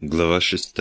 Глава 6.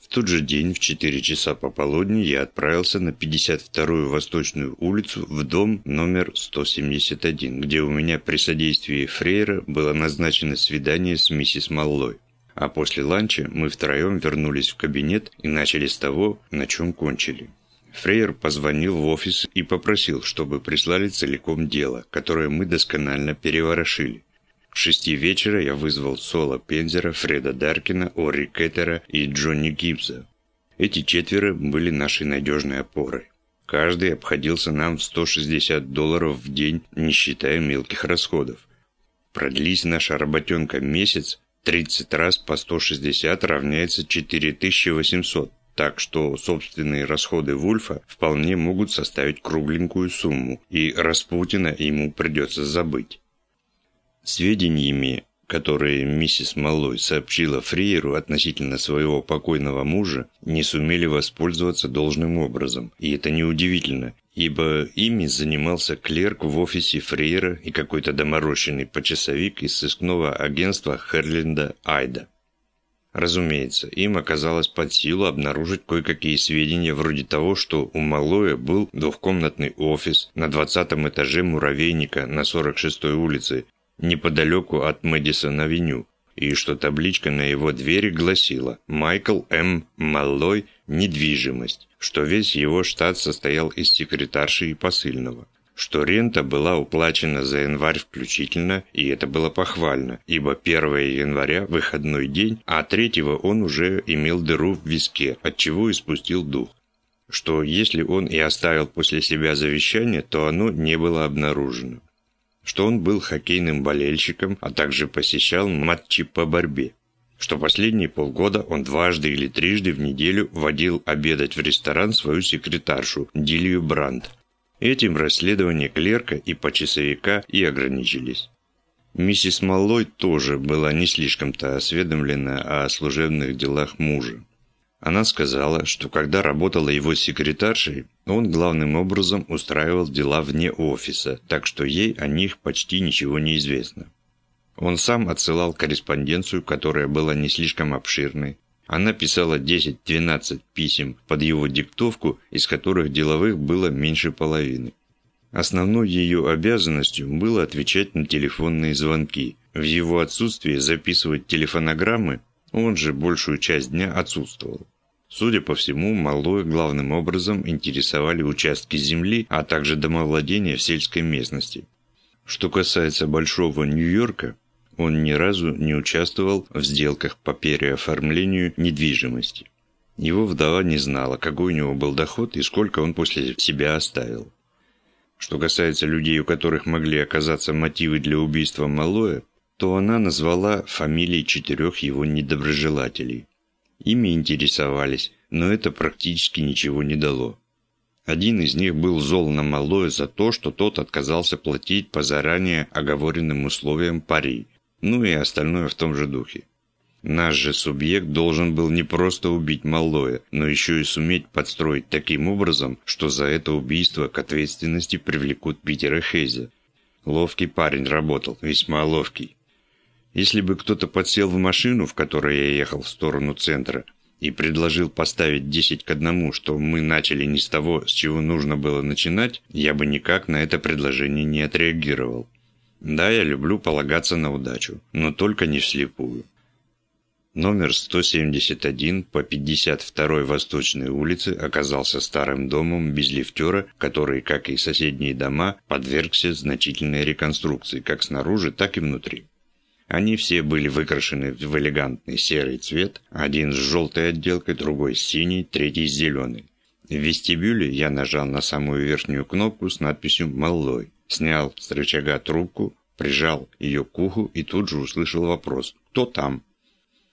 В тот же день в 4 часа пополудни я отправился на 52-ю Восточную улицу в дом номер 171, где у меня при содействии Фрейра было назначено свидание с миссис Маллой. А после ланча мы втроем вернулись в кабинет и начали с того, на чем кончили. Фрейер позвонил в офис и попросил, чтобы прислали целиком дело, которое мы досконально переворошили. К шести вечера я вызвал Соло Пензера, Фреда Даркина, Ори Кеттера и Джонни Гибза. Эти четверо были нашей надежной опорой. Каждый обходился нам в 160 долларов в день, не считая мелких расходов. Продлись наша работенка месяц, 30 раз по 160 равняется 4800, так что собственные расходы Вульфа вполне могут составить кругленькую сумму, и Распутина ему придется забыть. Сведениями, которые миссис Маллой сообщила Фриеру относительно своего покойного мужа, не сумели воспользоваться должным образом. И это неудивительно, ибо ими занимался клерк в офисе Фриера и какой-то доморощенный почасовик из сыскного агентства Херленда Айда. Разумеется, им оказалось под силу обнаружить кое-какие сведения вроде того, что у Малоя был двухкомнатный офис на 20 этаже муравейника на 46-й улице, неподалеку от Мэдисон-авеню, и что табличка на его двери гласила «Майкл М. Маллой. Недвижимость», что весь его штат состоял из секретарши и посыльного, что рента была уплачена за январь включительно, и это было похвально, ибо 1 января – выходной день, а 3 он уже имел дыру в виске, отчего и спустил дух что если он и оставил после себя завещание, то оно не было обнаружено что он был хоккейным болельщиком, а также посещал матчи по борьбе, что последние полгода он дважды или трижды в неделю водил обедать в ресторан свою секретаршу Дилию Брандт. Этим расследования клерка и почасовика и ограничились. Миссис Маллой тоже была не слишком-то осведомлена о служебных делах мужа. Она сказала, что когда работала его секретаршей, он главным образом устраивал дела вне офиса, так что ей о них почти ничего не известно. Он сам отсылал корреспонденцию, которая была не слишком обширной. Она писала 10-12 писем под его диктовку, из которых деловых было меньше половины. Основной ее обязанностью было отвечать на телефонные звонки. В его отсутствие записывать телефонограммы, он же большую часть дня отсутствовал. Судя по всему, Малоя главным образом интересовали участки земли, а также домовладения в сельской местности. Что касается Большого Нью-Йорка, он ни разу не участвовал в сделках по переоформлению недвижимости. Его вдова не знала, какой у него был доход и сколько он после себя оставил. Что касается людей, у которых могли оказаться мотивы для убийства Малоя, то она назвала фамилии четырех его недоброжелателей. Ими интересовались, но это практически ничего не дало. Один из них был зол на Малоя за то, что тот отказался платить по заранее оговоренным условиям пари, ну и остальное в том же духе. Наш же субъект должен был не просто убить Малоя, но еще и суметь подстроить таким образом, что за это убийство к ответственности привлекут Питера Хейза. Ловкий парень работал, весьма ловкий. Если бы кто-то подсел в машину, в которой я ехал в сторону центра, и предложил поставить 10 к одному, что мы начали не с того, с чего нужно было начинать, я бы никак на это предложение не отреагировал. Да, я люблю полагаться на удачу, но только не вслепую. Номер 171 по 52-й Восточной улице оказался старым домом без лифтера, который, как и соседние дома, подвергся значительной реконструкции как снаружи, так и внутри. Они все были выкрашены в элегантный серый цвет, один с желтой отделкой, другой с синей, третий с зеленой. В вестибюле я нажал на самую верхнюю кнопку с надписью «Маллой», снял с рычага трубку, прижал ее к уху и тут же услышал вопрос «Кто там?».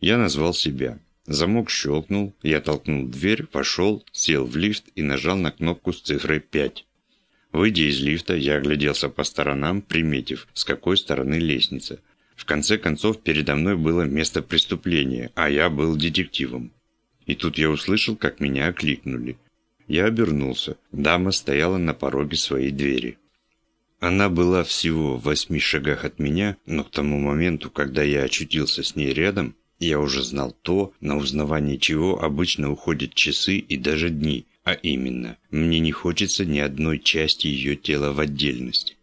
Я назвал себя. Замок щелкнул, я толкнул дверь, пошел, сел в лифт и нажал на кнопку с цифрой 5. Выйдя из лифта, я огляделся по сторонам, приметив, с какой стороны лестница – в конце концов, передо мной было место преступления, а я был детективом. И тут я услышал, как меня окликнули. Я обернулся. Дама стояла на пороге своей двери. Она была всего в восьми шагах от меня, но к тому моменту, когда я очутился с ней рядом, Я уже знал то, на узнавание чего обычно уходят часы и даже дни, а именно, мне не хочется ни одной части ее тела в отдельности.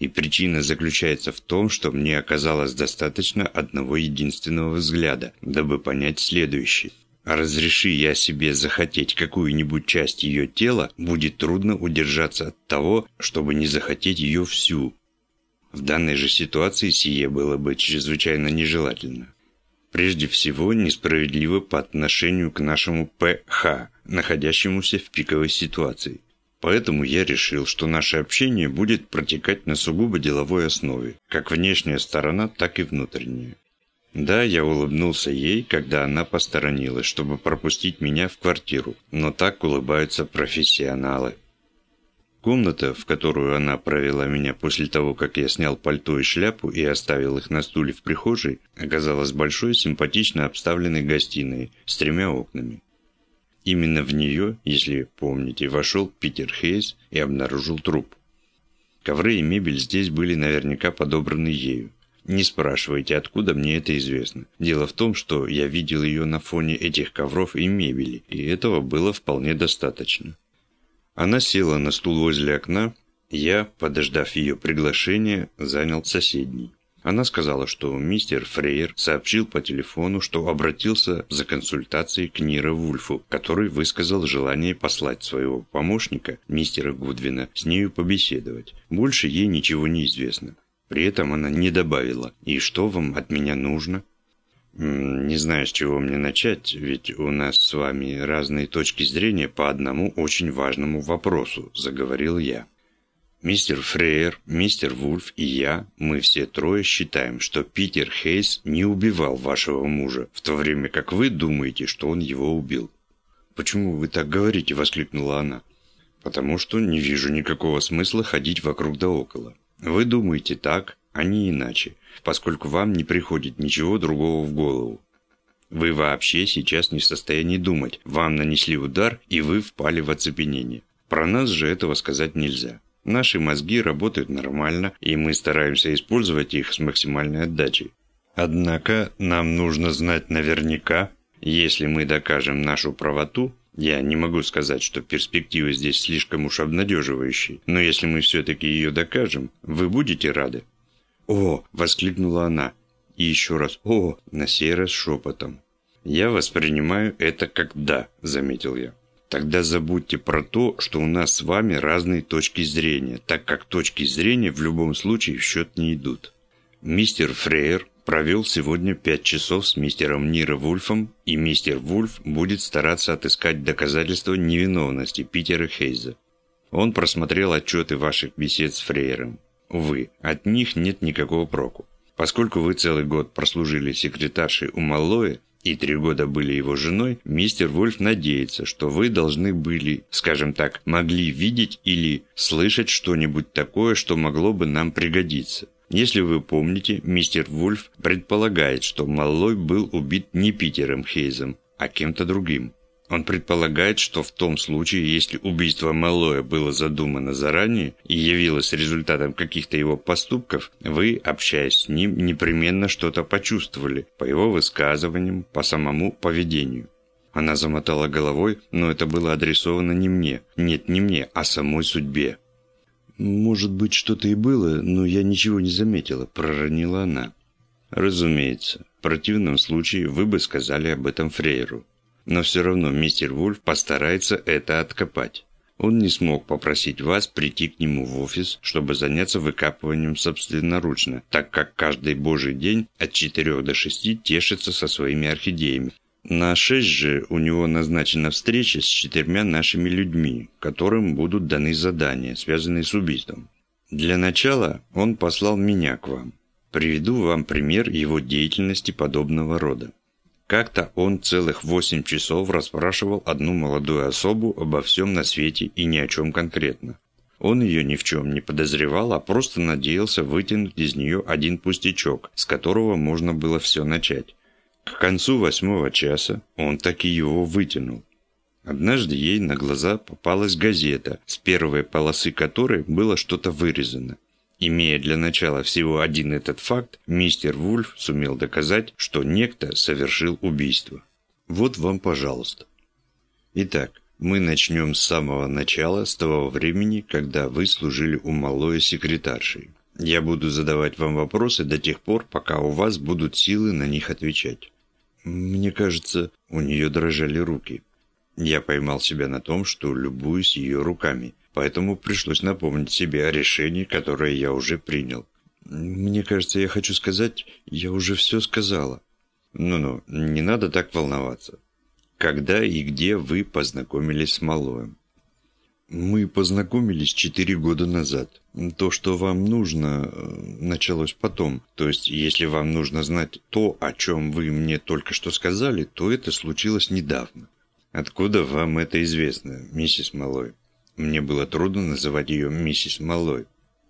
И причина заключается в том, что мне оказалось достаточно одного единственного взгляда, дабы понять следующее. Разреши я себе захотеть какую-нибудь часть ее тела, будет трудно удержаться от того, чтобы не захотеть ее всю. В данной же ситуации сие было бы чрезвычайно нежелательно. Прежде всего, несправедливо по отношению к нашему ПХ, находящемуся в пиковой ситуации. Поэтому я решил, что наше общение будет протекать на сугубо деловой основе, как внешняя сторона, так и внутренняя. Да, я улыбнулся ей, когда она посторонилась, чтобы пропустить меня в квартиру, но так улыбаются профессионалы. Комната, в которую она провела меня после того, как я снял пальто и шляпу и оставил их на стуле в прихожей, оказалась большой, симпатично обставленной гостиной с тремя окнами. Именно в нее, если помните, вошел Питер Хейс и обнаружил труп. Ковры и мебель здесь были наверняка подобраны ею. Не спрашивайте, откуда мне это известно. Дело в том, что я видел ее на фоне этих ковров и мебели, и этого было вполне достаточно. Она села на стул возле окна, я, подождав ее приглашения, занял соседний. Она сказала, что мистер Фрейер сообщил по телефону, что обратился за консультацией к Нира Вульфу, который высказал желание послать своего помощника, мистера Гудвина, с нею побеседовать. Больше ей ничего не известно. При этом она не добавила «И что вам от меня нужно?» «Не знаю, с чего мне начать, ведь у нас с вами разные точки зрения по одному очень важному вопросу», – заговорил я. Мистер Фрейер, мистер Вульф и я, мы все трое считаем, что Питер Хейс не убивал вашего мужа, в то время как вы думаете, что он его убил. «Почему вы так говорите?» – воскликнула она. «Потому что не вижу никакого смысла ходить вокруг да около. Вы думаете так, а не иначе, поскольку вам не приходит ничего другого в голову. Вы вообще сейчас не в состоянии думать. Вам нанесли удар, и вы впали в оцепенение. Про нас же этого сказать нельзя. Наши мозги работают нормально, и мы стараемся использовать их с максимальной отдачей. Однако нам нужно знать наверняка, если мы докажем нашу правоту, я не могу сказать, что перспективы здесь слишком уж обнадеживающие, но если мы все-таки ее докажем, вы будете рады. «О!» – воскликнула она. И еще раз «О!» на сей раз шепотом. «Я воспринимаю это как «да», – заметил я. Тогда забудьте про то, что у нас с вами разные точки зрения, так как точки зрения в любом случае в счет не идут. Мистер Фрейер провел сегодня пять часов с мистером Ниро Вульфом, и мистер Вульф будет стараться отыскать доказательства невиновности Питера Хейза. Он просмотрел отчеты ваших бесед с Фрейером. Увы, от них нет никакого проку. Поскольку вы целый год прослужили секретаршей у Маллоя, и три года были его женой, мистер Вольф надеется, что вы должны были, скажем так, могли видеть или слышать что-нибудь такое, что могло бы нам пригодиться. Если вы помните, мистер Вульф предполагает, что Маллой был убит не Питером Хейзом, а кем-то другим. Он предполагает, что в том случае, если убийство Малоя было задумано заранее и явилось результатом каких-то его поступков, вы, общаясь с ним, непременно что-то почувствовали по его высказываниям, по самому поведению. Она замотала головой, но это было адресовано не мне. Нет, не мне, а самой судьбе. «Может быть, что-то и было, но я ничего не заметила», – проронила она. «Разумеется. В противном случае вы бы сказали об этом Фрейеру. Но все равно мистер Вульф постарается это откопать. Он не смог попросить вас прийти к нему в офис, чтобы заняться выкапыванием собственноручно, так как каждый божий день от 4 до 6 тешится со своими орхидеями. На 6 же у него назначена встреча с четырьмя нашими людьми, которым будут даны задания, связанные с убийством. Для начала он послал меня к вам. Приведу вам пример его деятельности подобного рода. Как-то он целых восемь часов расспрашивал одну молодую особу обо всем на свете и ни о чем конкретно. Он ее ни в чем не подозревал, а просто надеялся вытянуть из нее один пустячок, с которого можно было все начать. К концу восьмого часа он таки его вытянул. Однажды ей на глаза попалась газета, с первой полосы которой было что-то вырезано. Имея для начала всего один этот факт, мистер Вульф сумел доказать, что некто совершил убийство. Вот вам, пожалуйста. Итак, мы начнем с самого начала, с того времени, когда вы служили у малой секретаршей. Я буду задавать вам вопросы до тех пор, пока у вас будут силы на них отвечать. Мне кажется, у нее дрожали руки. Я поймал себя на том, что любуюсь ее руками, поэтому пришлось напомнить себе о решении, которое я уже принял. Мне кажется, я хочу сказать, я уже все сказала. Ну-ну, не надо так волноваться. Когда и где вы познакомились с Малоем? Мы познакомились четыре года назад. То, что вам нужно, э, началось потом. То есть, если вам нужно знать то, о чем вы мне только что сказали, то это случилось недавно. Откуда вам это известно, миссис Малой? Мне было трудно называть ее миссис Малой.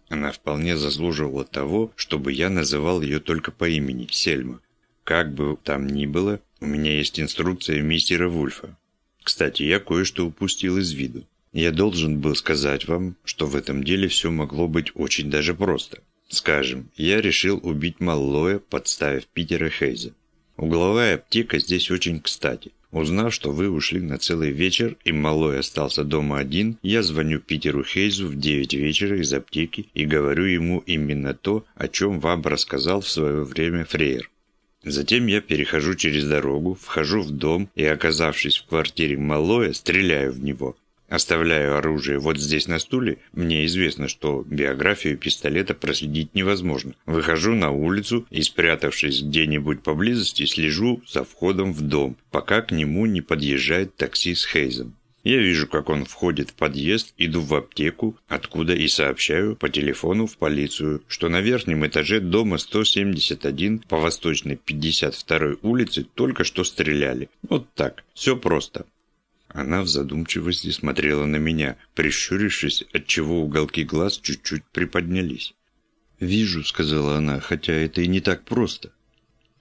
Она вполне заслуживала того, чтобы я называл ее только по имени Сельма. Как бы там ни было, у меня есть инструкция мистера Вульфа. Кстати, я кое-что упустил из виду. Я должен был сказать вам, что в этом деле все могло быть очень даже просто. Скажем, я решил убить Маллоя, подставив Питера Хейза. Угловая аптека здесь очень кстати. Узнав, что вы ушли на целый вечер и малой остался дома один, я звоню Питеру Хейзу в 9 вечера из аптеки и говорю ему именно то, о чем вам рассказал в свое время Фрейер. Затем я перехожу через дорогу, вхожу в дом и, оказавшись в квартире Малоя, стреляю в него. Оставляю оружие вот здесь на стуле, мне известно, что биографию пистолета проследить невозможно. Выхожу на улицу и, спрятавшись где-нибудь поблизости, слежу за входом в дом, пока к нему не подъезжает такси с Хейзом. Я вижу, как он входит в подъезд, иду в аптеку, откуда и сообщаю по телефону в полицию, что на верхнем этаже дома 171 по восточной 52 улице только что стреляли. Вот так. Все просто. Она в задумчивости смотрела на меня, прищурившись, отчего уголки глаз чуть-чуть приподнялись. «Вижу», — сказала она, — «хотя это и не так просто».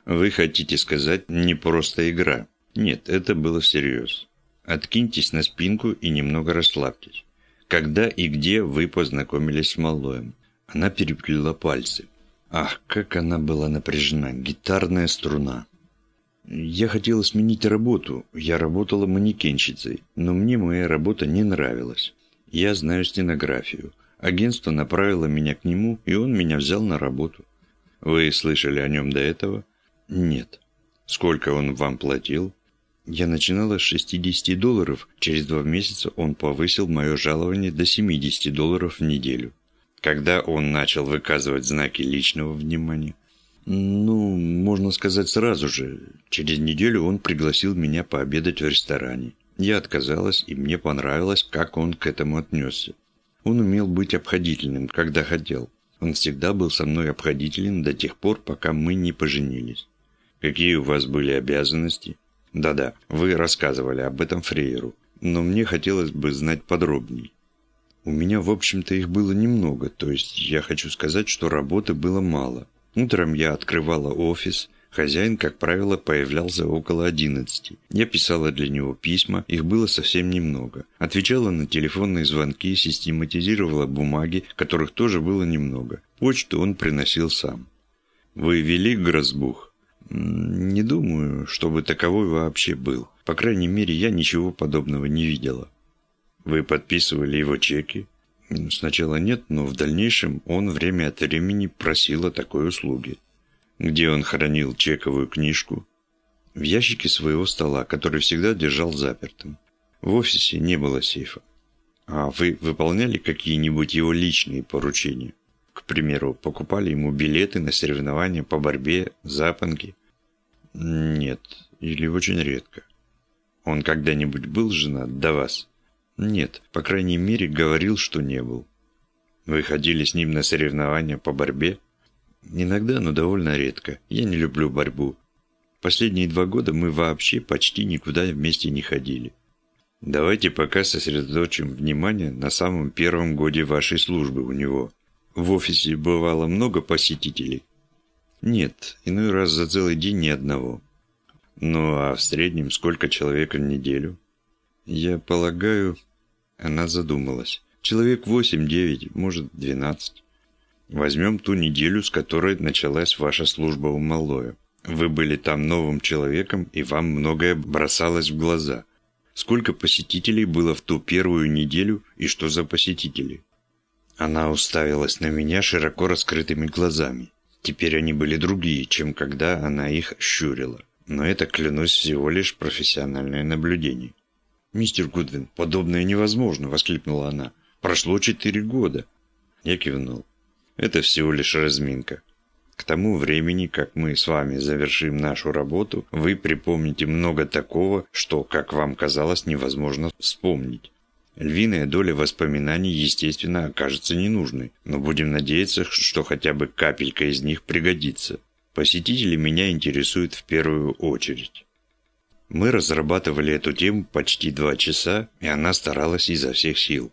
«Вы хотите сказать, не просто игра?» «Нет, это было всерьез. Откиньтесь на спинку и немного расслабьтесь. Когда и где вы познакомились с Малоем?» Она переплела пальцы. Ах, как она была напряжена, гитарная струна. Я хотела сменить работу. Я работала манекенщицей, но мне моя работа не нравилась. Я знаю стенографию. Агентство направило меня к нему, и он меня взял на работу. Вы слышали о нем до этого? Нет. Сколько он вам платил? Я начинала с 60 долларов. Через два месяца он повысил мое жалование до 70 долларов в неделю. Когда он начал выказывать знаки личного внимания? Ну, можно сказать сразу же. Через неделю он пригласил меня пообедать в ресторане. Я отказалась, и мне понравилось, как он к этому отнесся. Он умел быть обходительным, когда хотел. Он всегда был со мной обходителен до тех пор, пока мы не поженились. Какие у вас были обязанности? Да-да, вы рассказывали об этом Фрейеру, но мне хотелось бы знать подробней. У меня, в общем-то, их было немного, то есть я хочу сказать, что работы было мало. Утром я открывала офис. Хозяин, как правило, появлялся около одиннадцати. Я писала для него письма, их было совсем немного. Отвечала на телефонные звонки, систематизировала бумаги, которых тоже было немного. Почту он приносил сам. «Вы вели Грозбух?» «Не думаю, чтобы таковой вообще был. По крайней мере, я ничего подобного не видела». «Вы подписывали его чеки?» Сначала нет, но в дальнейшем он время от времени просил о такой услуге. Где он хранил чековую книжку? В ящике своего стола, который всегда держал запертым. В офисе не было сейфа. А вы выполняли какие-нибудь его личные поручения? К примеру, покупали ему билеты на соревнования по борьбе, запонки? Нет, или очень редко. Он когда-нибудь был женат до вас? Нет, по крайней мере, говорил, что не был. Вы ходили с ним на соревнования по борьбе? Иногда, но довольно редко. Я не люблю борьбу. Последние два года мы вообще почти никуда вместе не ходили. Давайте пока сосредоточим внимание на самом первом годе вашей службы у него. В офисе бывало много посетителей? Нет, иной раз за целый день ни одного. Ну а в среднем сколько человек в неделю? Я полагаю, она задумалась. Человек восемь-девять, может, двенадцать. Возьмем ту неделю, с которой началась ваша служба у Малоя. Вы были там новым человеком, и вам многое бросалось в глаза. Сколько посетителей было в ту первую неделю, и что за посетители? Она уставилась на меня широко раскрытыми глазами. Теперь они были другие, чем когда она их щурила. Но это, клянусь, всего лишь профессиональное наблюдение. «Мистер Гудвин, подобное невозможно!» – воскликнула она. «Прошло четыре года!» Я кивнул. «Это всего лишь разминка. К тому времени, как мы с вами завершим нашу работу, вы припомните много такого, что, как вам казалось, невозможно вспомнить. Львиная доля воспоминаний, естественно, окажется ненужной, но будем надеяться, что хотя бы капелька из них пригодится. Посетители меня интересуют в первую очередь. Мы разрабатывали эту тему почти два часа, и она старалась изо всех сил.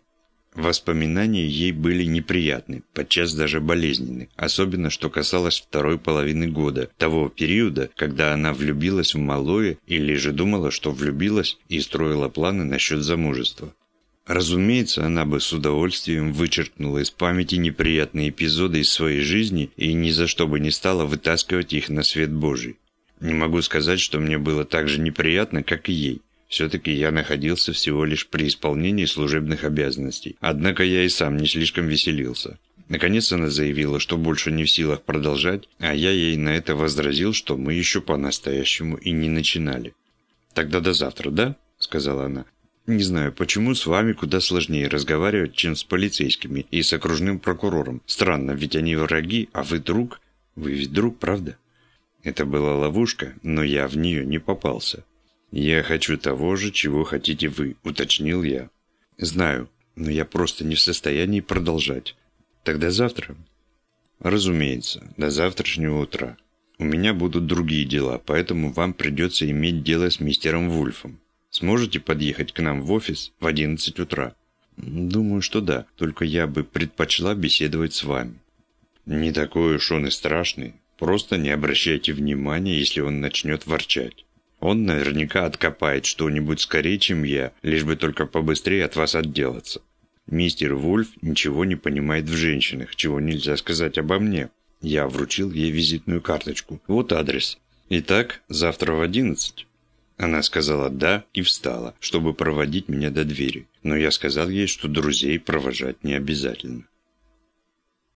Воспоминания ей были неприятны, подчас даже болезненны, особенно что касалось второй половины года, того периода, когда она влюбилась в малое или же думала, что влюбилась и строила планы насчет замужества. Разумеется, она бы с удовольствием вычеркнула из памяти неприятные эпизоды из своей жизни и ни за что бы не стала вытаскивать их на свет Божий. Не могу сказать, что мне было так же неприятно, как и ей. Все-таки я находился всего лишь при исполнении служебных обязанностей. Однако я и сам не слишком веселился. Наконец она заявила, что больше не в силах продолжать, а я ей на это возразил, что мы еще по-настоящему и не начинали. «Тогда до завтра, да?» – сказала она. «Не знаю, почему с вами куда сложнее разговаривать, чем с полицейскими и с окружным прокурором. Странно, ведь они враги, а вы друг. Вы ведь друг, правда?» Это была ловушка, но я в нее не попался. «Я хочу того же, чего хотите вы», — уточнил я. «Знаю, но я просто не в состоянии продолжать. Тогда завтра?» «Разумеется, до завтрашнего утра. У меня будут другие дела, поэтому вам придется иметь дело с мистером Вульфом. Сможете подъехать к нам в офис в 11 утра?» «Думаю, что да, только я бы предпочла беседовать с вами». «Не такой уж он и страшный. Просто не обращайте внимания, если он начнет ворчать. Он наверняка откопает что-нибудь скорее, чем я, лишь бы только побыстрее от вас отделаться. Мистер Вульф ничего не понимает в женщинах, чего нельзя сказать обо мне. Я вручил ей визитную карточку. Вот адрес. Итак, завтра в одиннадцать. Она сказала «да» и встала, чтобы проводить меня до двери. Но я сказал ей, что друзей провожать не обязательно.